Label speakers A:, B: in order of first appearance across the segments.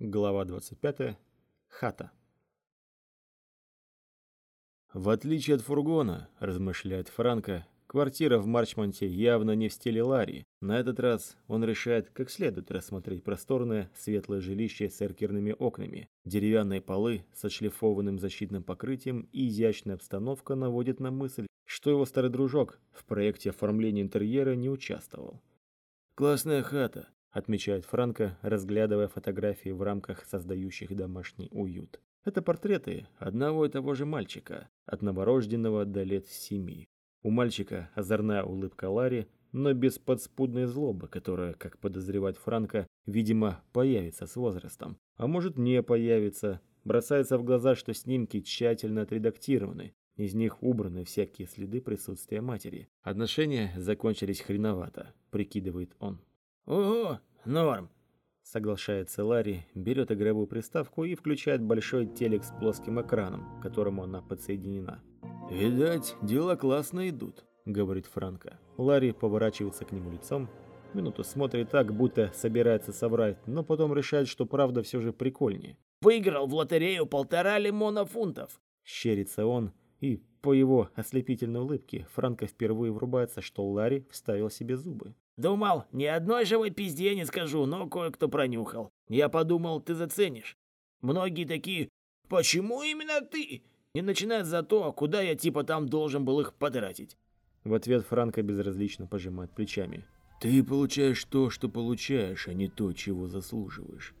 A: Глава 25. Хата. В отличие от фургона, размышляет Франко, квартира в Марчмонте явно не в стиле Ларри. На этот раз он решает как следует рассмотреть просторное, светлое жилище с эркерными окнами. Деревянные полы с отшлифованным защитным покрытием и изящная обстановка наводит на мысль, что его старый дружок в проекте оформления интерьера не участвовал. «Классная хата», отмечает Франко, разглядывая фотографии в рамках создающих домашний уют. Это портреты одного и того же мальчика, от новорожденного до лет семи. У мальчика озорная улыбка Ларри, но без подспудной злобы, которая, как подозревает Франко, видимо, появится с возрастом. А может не появится. Бросается в глаза, что снимки тщательно отредактированы. Из них убраны всякие следы присутствия матери. Отношения закончились хреновато, прикидывает он.
B: «Ого, норм!»
A: Соглашается Ларри, берет игровую приставку и включает большой телек с плоским экраном, к которому она подсоединена. «Видать, дела классно идут», — говорит Франко. Ларри поворачивается к нему лицом, минуту смотрит так, будто собирается соврать, но потом решает, что правда все же прикольнее.
B: «Выиграл в лотерею полтора лимона фунтов!»
A: Щерится он, и по его ослепительной улыбке Франко впервые врубается, что Ларри вставил себе зубы.
B: Думал, ни одной живой пизде не скажу, но кое-кто пронюхал. Я подумал, ты заценишь. Многие такие, почему именно ты? Не начинают за то, куда я типа там должен был их потратить.
A: В ответ Франко безразлично пожимает плечами.
C: Ты получаешь то, что получаешь, а не то, чего заслуживаешь.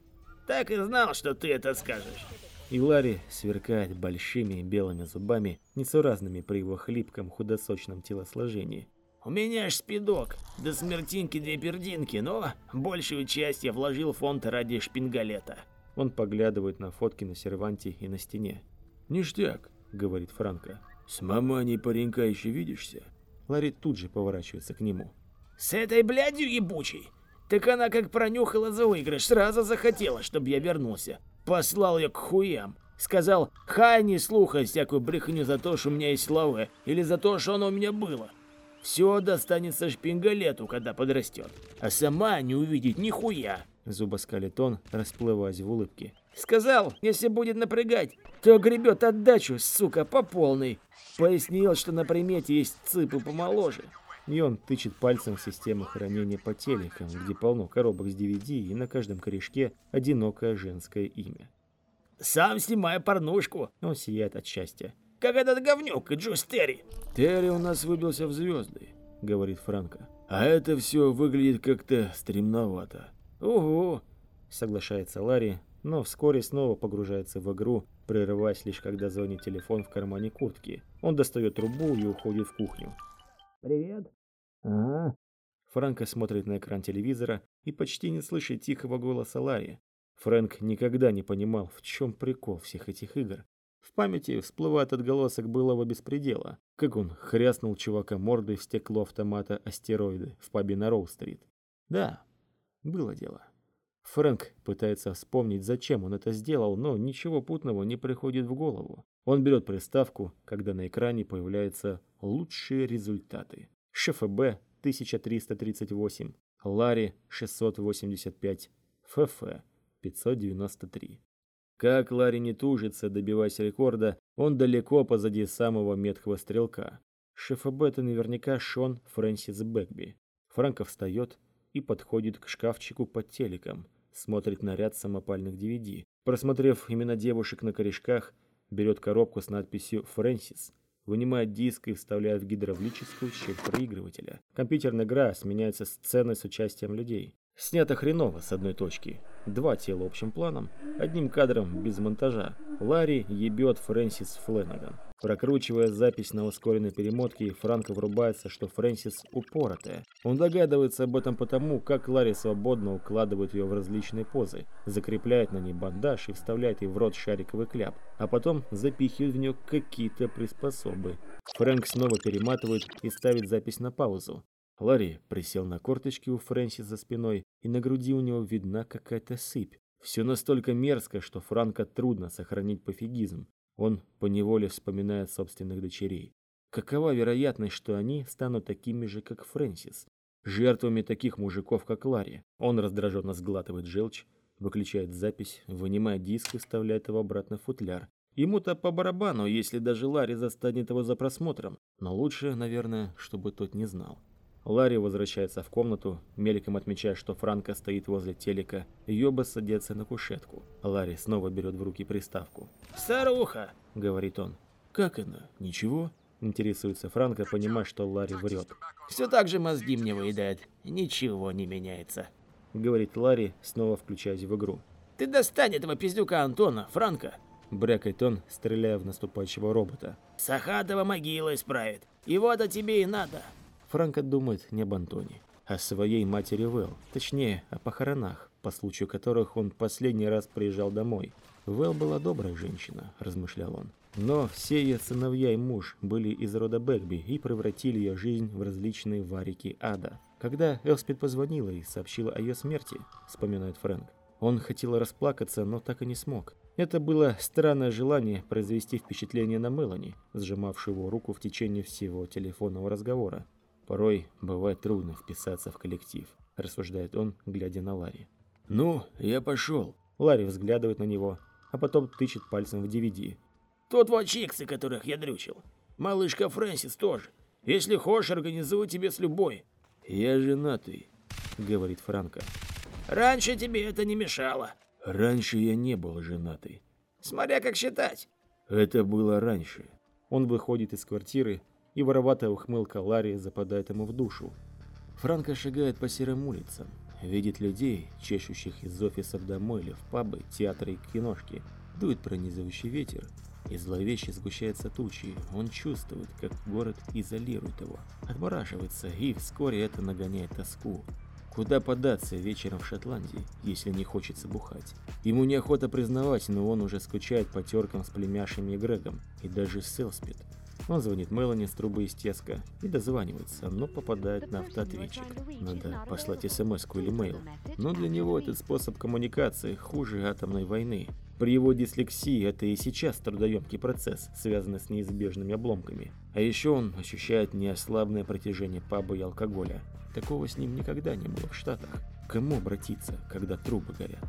B: Так и знал, что ты это скажешь.
A: И Ларри сверкает большими белыми зубами, несуразными при его хлипком худосочном телосложении.
B: У меня ж спидок, до смертинки две пердинки, но большую часть я вложил в фонд ради шпингалета.
A: Он поглядывает на фотки на серванте и на стене.
C: «Ништяк», — говорит Франко. «С маманей паренька еще видишься?»
A: Ларри тут же поворачивается к нему.
B: «С этой блядью ебучей? Так она как пронюхала за выигрыш, сразу захотела, чтобы я вернулся. Послал ее к хуям. Сказал, хай не слухай всякую брехню за то, что у меня есть лаве, или за то, что оно у меня было. Все достанется шпингалету, когда подрастет. А сама не увидит нихуя.
A: Зубоскалит он, расплываясь в улыбке.
B: Сказал, если будет напрягать, то гребет отдачу, сука, по полной. Пояснил, что на примете есть цыпы помоложе.
A: И он тычет пальцем в систему хранения по телекам, где полно коробок с DVD и на каждом корешке одинокое женское имя.
B: «Сам снимаю порнушку!»
A: Он сияет от счастья
B: как этот говнюк Джус Терри.
C: Терри у нас выбился в звезды, говорит Франко. А это все выглядит как-то стремновато.
A: Ого, соглашается Ларри, но вскоре снова погружается в игру, прерываясь лишь когда звонит телефон в кармане куртки. Он достает трубу и уходит в кухню.
B: «Привет».
A: «Ага». Франко смотрит на экран телевизора и почти не слышит тихого голоса Ларри. Фрэнк никогда не понимал, в чем прикол всех этих игр. Памяти всплывает отголосок былого беспредела, как он хряснул чувака мордой в стекло автомата астероиды в пабе на Роу-стрит. Да, было дело. Фрэнк пытается вспомнить, зачем он это сделал, но ничего путного не приходит в голову. Он берет приставку, когда на экране появляются лучшие результаты. ШФБ 1338, Лари 685, ФФ 593. Как Ларри не тужится, добиваясь рекорда, он далеко позади самого меткого стрелка. ШФБ это наверняка Шон Фрэнсис Бэкби. Франко встает и подходит к шкафчику под телеком, смотрит на ряд самопальных DVD. Просмотрев имена девушек на корешках, берет коробку с надписью «Фрэнсис», вынимает диск и вставляет в гидравлическую щель проигрывателя. Компьютерная игра сменяется сценой с участием людей. Снято хреново с одной точки. Два тела общим планом, одним кадром без монтажа. Ларри ебет Фрэнсис Фленаган. Прокручивая запись на ускоренной перемотке, Франко врубается, что Фрэнсис упоротая. Он догадывается об этом потому, как Ларри свободно укладывает ее в различные позы, закрепляет на ней бандаж и вставляет ей в рот шариковый кляп, а потом запихивает в нее какие-то приспособы. Фрэнк снова перематывает и ставит запись на паузу. Ларри присел на корточки у Фрэнсис за спиной, и на груди у него видна какая-то сыпь. Все настолько мерзко, что Франко трудно сохранить пофигизм. Он поневоле вспоминает собственных дочерей. Какова вероятность, что они станут такими же, как Фрэнсис? Жертвами таких мужиков, как Ларри. Он раздраженно сглатывает желчь, выключает запись, вынимает диск и вставляет его обратно в футляр. Ему-то по барабану, если даже Ларри застанет его за просмотром, но лучше, наверное, чтобы тот не знал. Ларри возвращается в комнату, мельком отмечая, что Франко стоит возле телека, и оба садятся на кушетку. Ларри снова берет в руки приставку.
B: «Старуха!»
A: — говорит он. «Как она? Ничего?» — интересуется Франко, понимая, что Ларри врет.
B: «Все так же мозги мне выедает. Ничего не меняется», —
A: говорит Ларри, снова включаясь в игру.
B: «Ты достань этого пиздюка Антона, Франко!»
A: — брякает он, стреляя в наступающего робота.
B: «Сахатова могила исправит. Его-то тебе и надо!»
A: Франко думает не об Антоне, а о своей матери Вэл, точнее, о похоронах, по случаю которых он последний раз приезжал домой. Вэл была добрая женщина, размышлял он. Но все ее сыновья и муж были из рода Бэгби и превратили ее жизнь в различные варики ада. Когда Элспид позвонила и сообщила о ее смерти, вспоминает Фрэнк, он хотел расплакаться, но так и не смог. Это было странное желание произвести впечатление на Мелани, сжимавшую его руку в течение всего телефонного разговора. Порой бывает трудно вписаться в коллектив, рассуждает он, глядя на Ларри.
C: «Ну, я пошел».
A: Ларри взглядывает на него, а потом тычет пальцем в DVD.
B: «Тут вот чиксы, которых я дрючил. Малышка Фрэнсис тоже. Если хочешь, организую тебе с любой».
C: «Я женатый», — говорит Франко.
B: «Раньше тебе это не мешало».
C: «Раньше я не был женатый».
B: «Смотря как считать».
C: «Это было раньше».
A: Он выходит из квартиры, и вороватая ухмылка Ларри западает ему в душу. Франко шагает по серым улицам, видит людей, чешущих из офисов домой или в пабы, театры и киношки. Дует пронизывающий ветер, и зловеще сгущается тучи. Он чувствует, как город изолирует его, отмораживается, и вскоре это нагоняет тоску. Куда податься вечером в Шотландии, если не хочется бухать? Ему неохота признавать, но он уже скучает по теркам с племяшами и Грегом, и даже с Селспид. Он звонит Мелани с трубы из Теска и дозванивается, но попадает на автоответчик. Надо послать смс или мейл. Но для него этот способ коммуникации хуже атомной войны. При его дислексии это и сейчас трудоемкий процесс, связанный с неизбежными обломками. А еще он ощущает неослабное протяжение паба и алкоголя. Такого с ним никогда не было в Штатах. К кому обратиться, когда трубы горят?